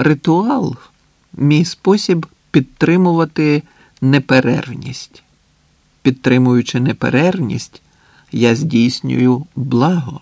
Ритуал мій спосіб підтримувати неперервність. Підтримуючи неперервність, я здійснюю благо.